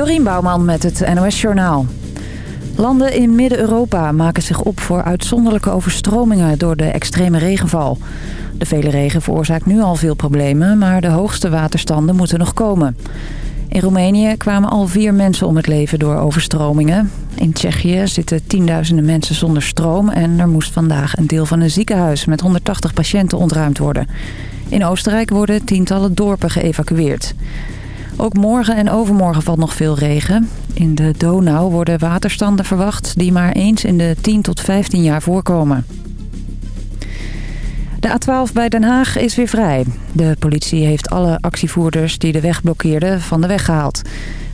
Dorien Bouwman met het NOS Journaal. Landen in Midden-Europa maken zich op voor uitzonderlijke overstromingen door de extreme regenval. De vele regen veroorzaakt nu al veel problemen, maar de hoogste waterstanden moeten nog komen. In Roemenië kwamen al vier mensen om het leven door overstromingen. In Tsjechië zitten tienduizenden mensen zonder stroom... en er moest vandaag een deel van een ziekenhuis met 180 patiënten ontruimd worden. In Oostenrijk worden tientallen dorpen geëvacueerd. Ook morgen en overmorgen valt nog veel regen. In de Donau worden waterstanden verwacht die maar eens in de 10 tot 15 jaar voorkomen. De A12 bij Den Haag is weer vrij. De politie heeft alle actievoerders die de weg blokkeerden van de weg gehaald.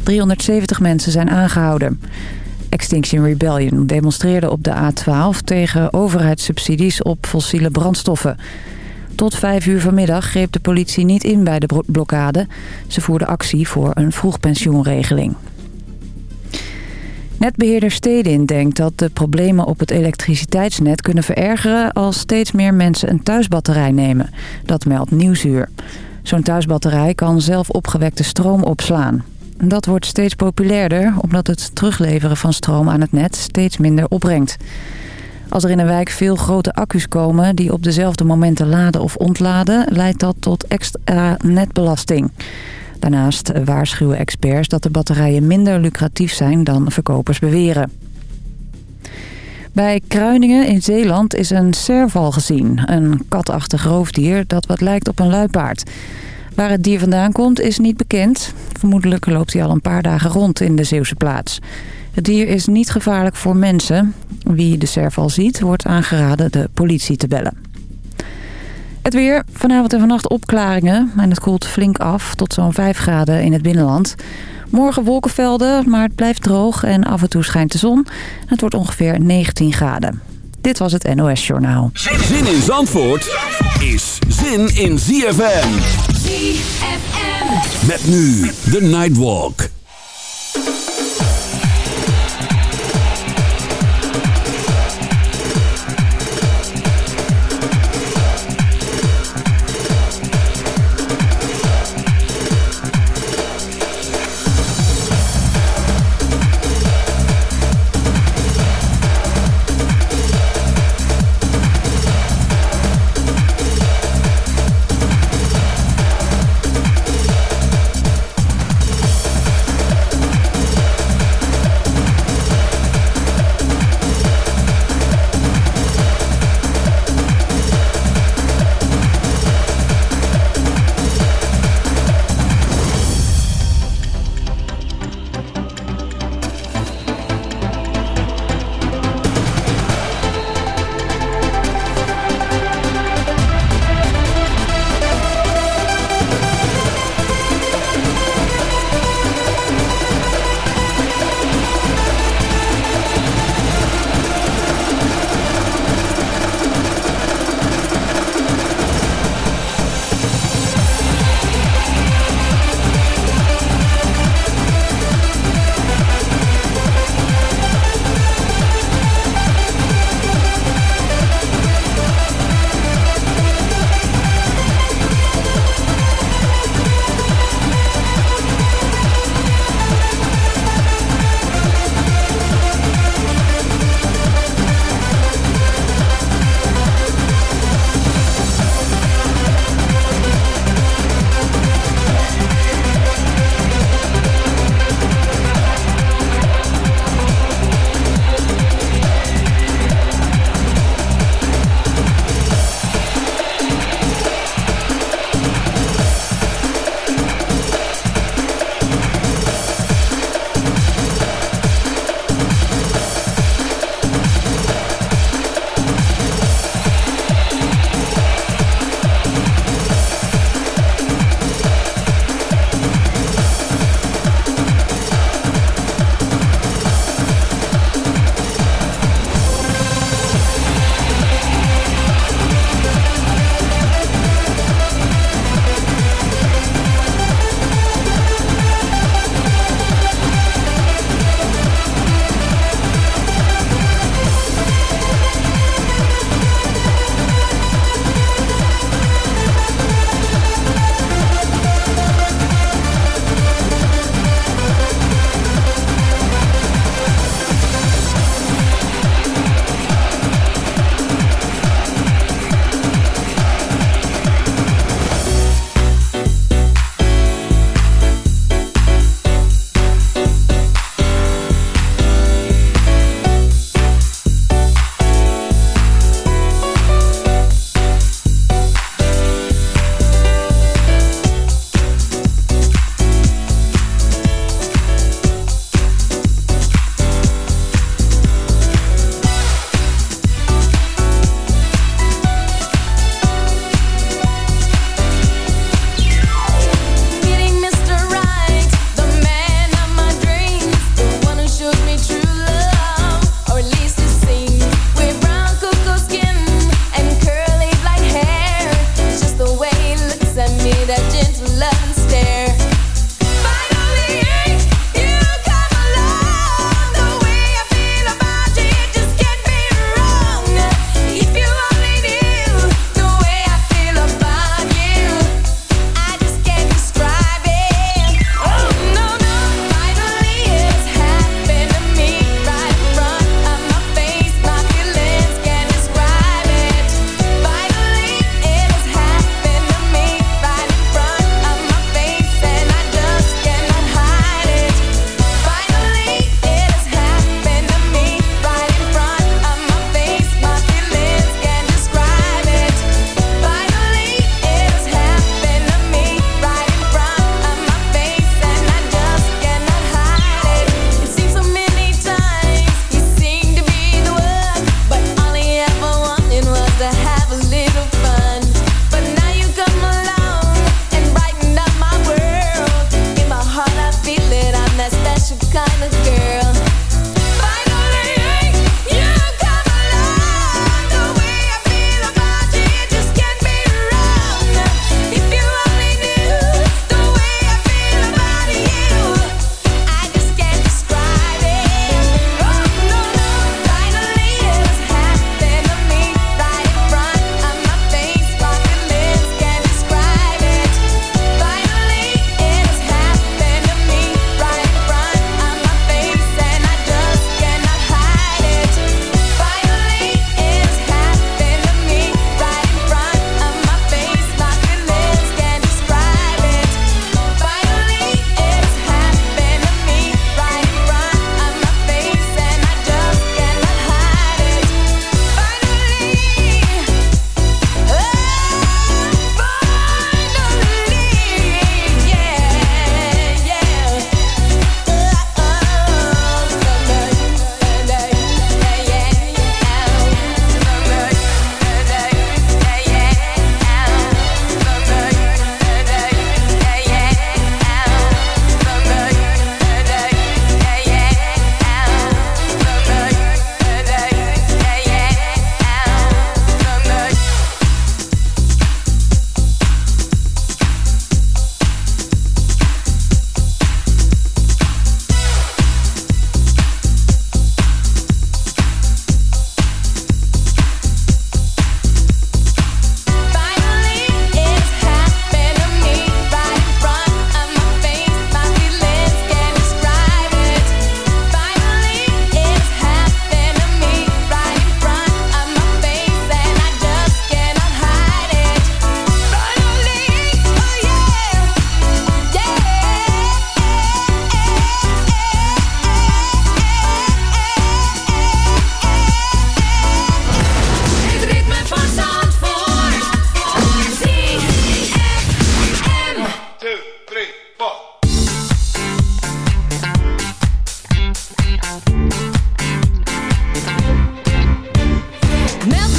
370 mensen zijn aangehouden. Extinction Rebellion demonstreerde op de A12 tegen overheidssubsidies op fossiele brandstoffen. Tot vijf uur vanmiddag greep de politie niet in bij de blokkade. Ze voerde actie voor een vroegpensioenregeling. Netbeheerder Stedin denkt dat de problemen op het elektriciteitsnet kunnen verergeren... als steeds meer mensen een thuisbatterij nemen. Dat meldt Nieuwsuur. Zo'n thuisbatterij kan zelf opgewekte stroom opslaan. Dat wordt steeds populairder omdat het terugleveren van stroom aan het net steeds minder opbrengt. Als er in een wijk veel grote accu's komen die op dezelfde momenten laden of ontladen... leidt dat tot extra netbelasting. Daarnaast waarschuwen experts dat de batterijen minder lucratief zijn dan verkopers beweren. Bij Kruiningen in Zeeland is een serval gezien. Een katachtig roofdier dat wat lijkt op een luipaard. Waar het dier vandaan komt is niet bekend. Vermoedelijk loopt hij al een paar dagen rond in de Zeeuwse plaats. Het dier is niet gevaarlijk voor mensen. Wie de serval ziet, wordt aangeraden de politie te bellen. Het weer. Vanavond en vannacht opklaringen. En het koelt flink af tot zo'n 5 graden in het binnenland. Morgen wolkenvelden, maar het blijft droog en af en toe schijnt de zon. Het wordt ongeveer 19 graden. Dit was het NOS Journaal. Zin in Zandvoort is zin in ZFM. ZFM. Met nu de Nightwalk.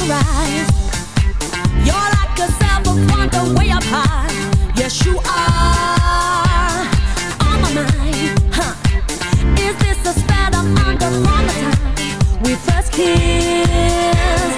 You're like a silver wonder way up high. Yes, you are. On my mind. Is this a spell I'm under from the time we first kissed?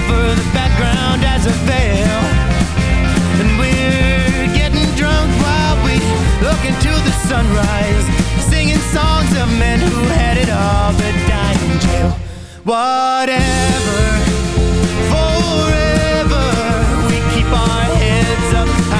Over the background as a veil. And we're getting drunk while we look into the sunrise, singing songs of men who had it all but died in jail. Whatever, forever, we keep our heads up high,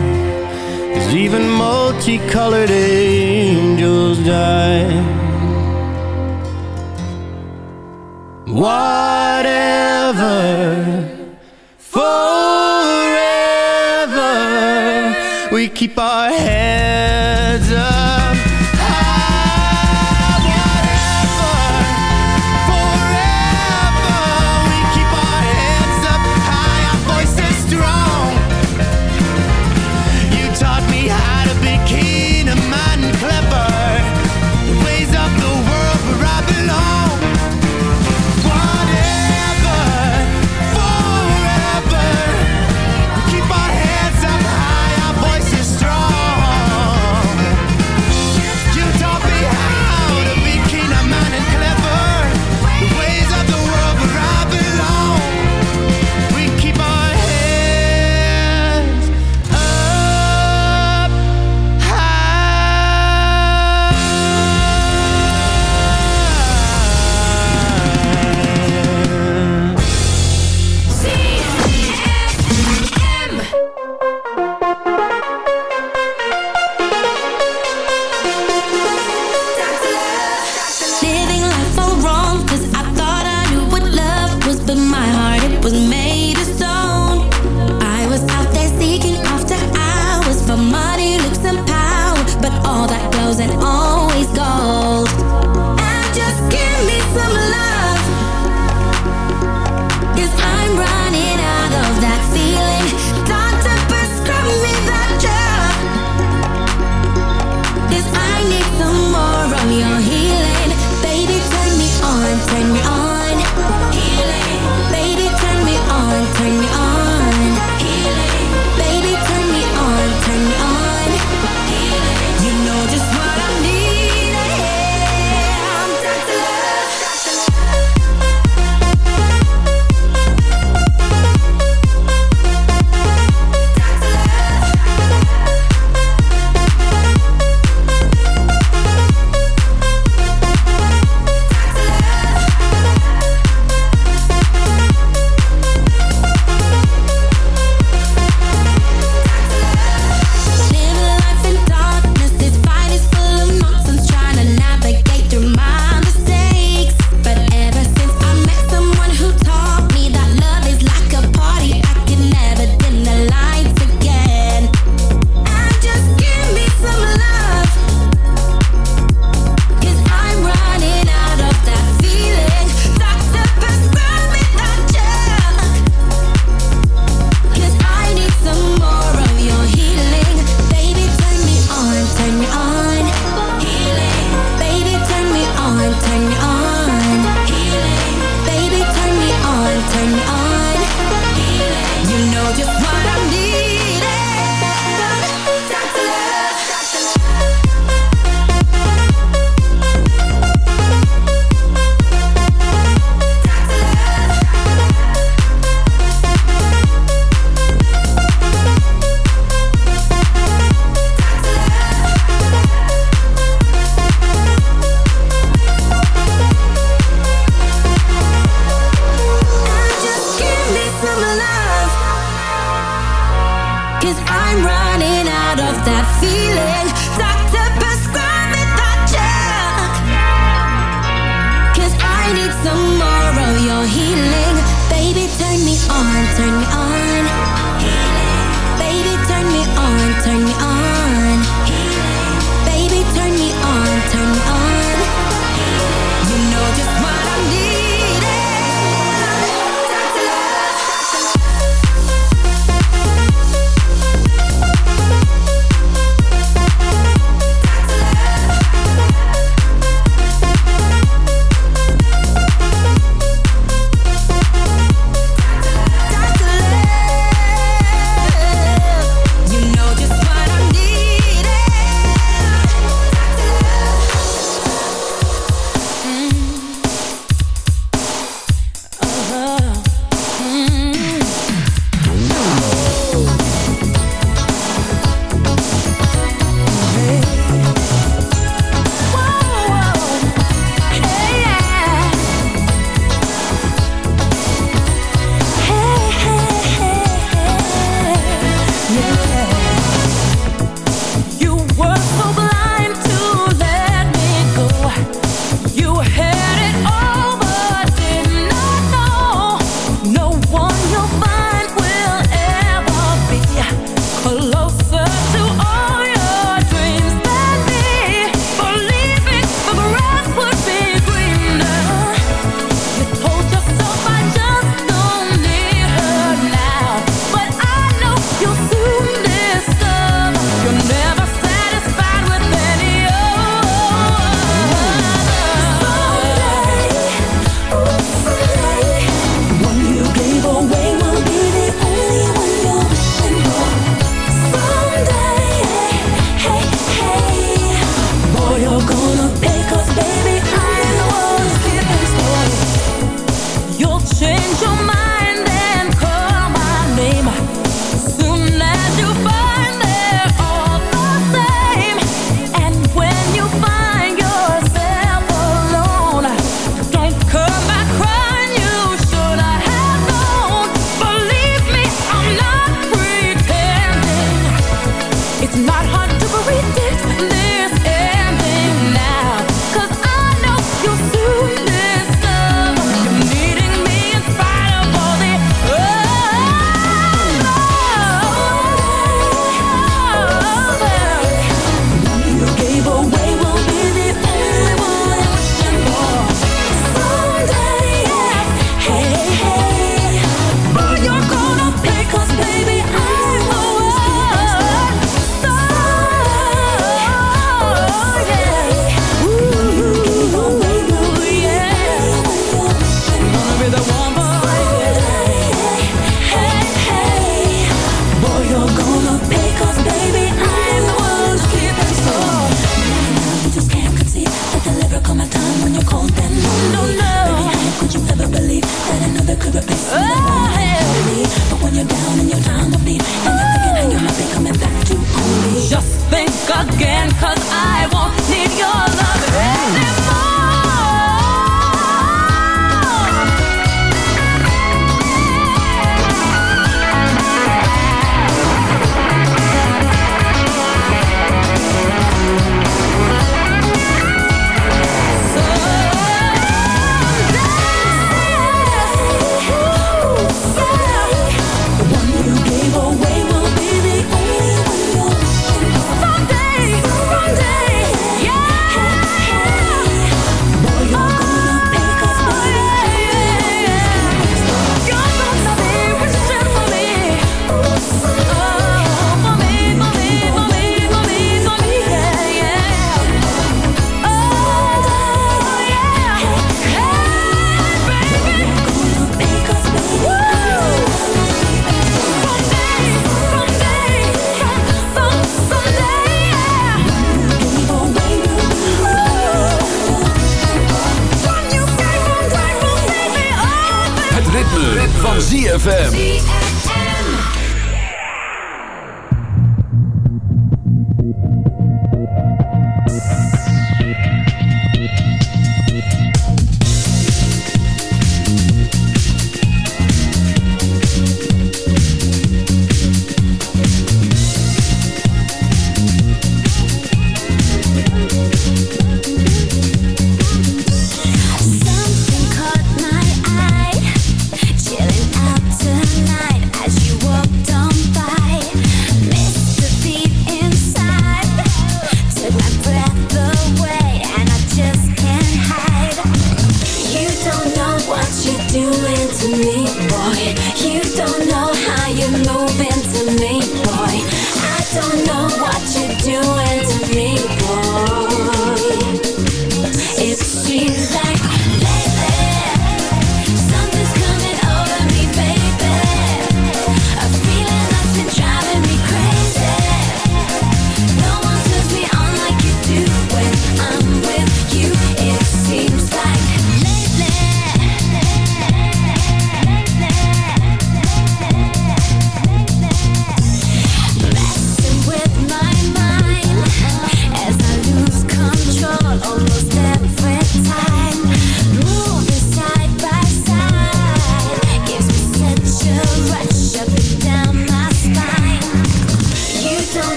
Even multicolored angels die. Whatever, forever, we keep our heads up.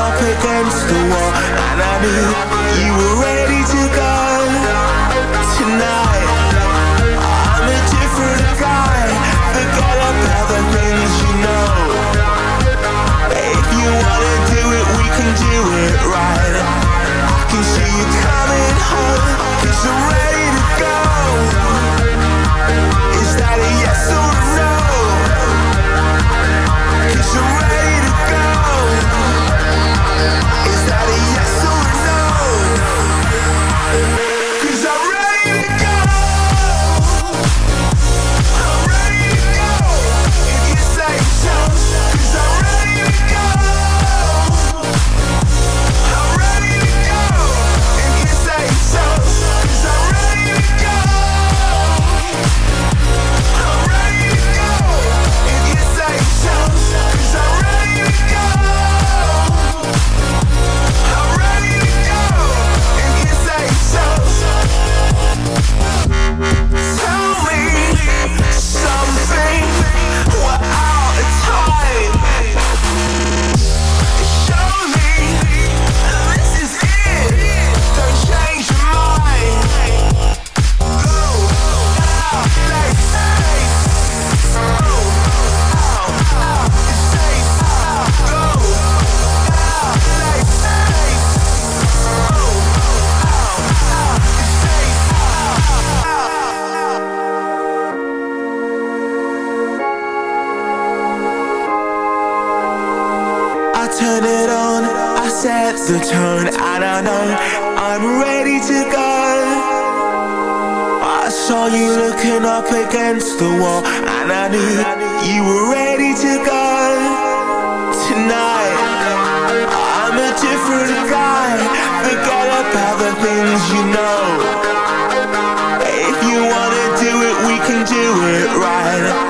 Up against the wall, and I knew set the tone. I don't know, I'm ready to go. I saw you looking up against the wall, and I knew you were ready to go. Tonight, I'm a different guy. Forget about the things you know. If you wanna do it, we can do it right.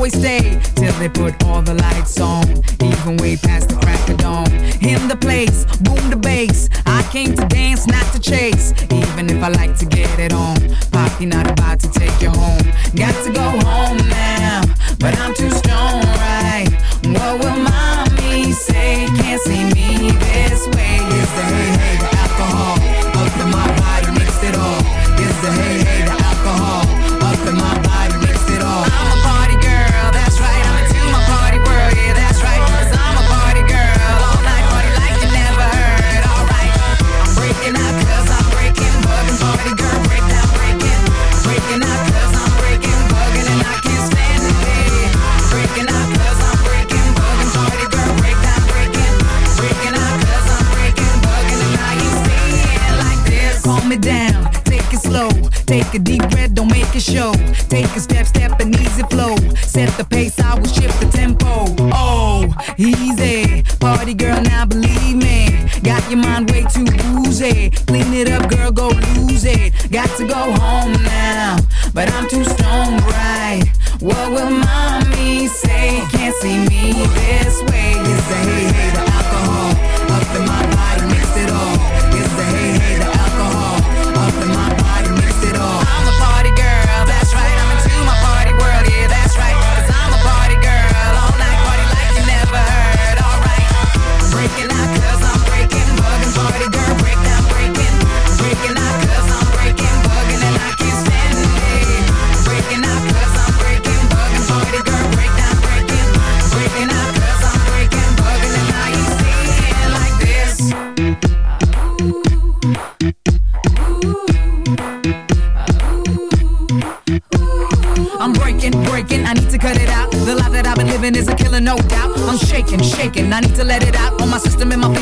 always stay till they put all the lights on, even way past the crack of dawn. In the place, boom the bass. I came to dance, not to chase, even if I like to get it on. Popping out your mind way too boozy. Clean it up, girl, go lose it. Got to go home now, but I'm too strong, right? What will mommy say? Can't see me this way. You say, hey, hey, the alcohol up in my body.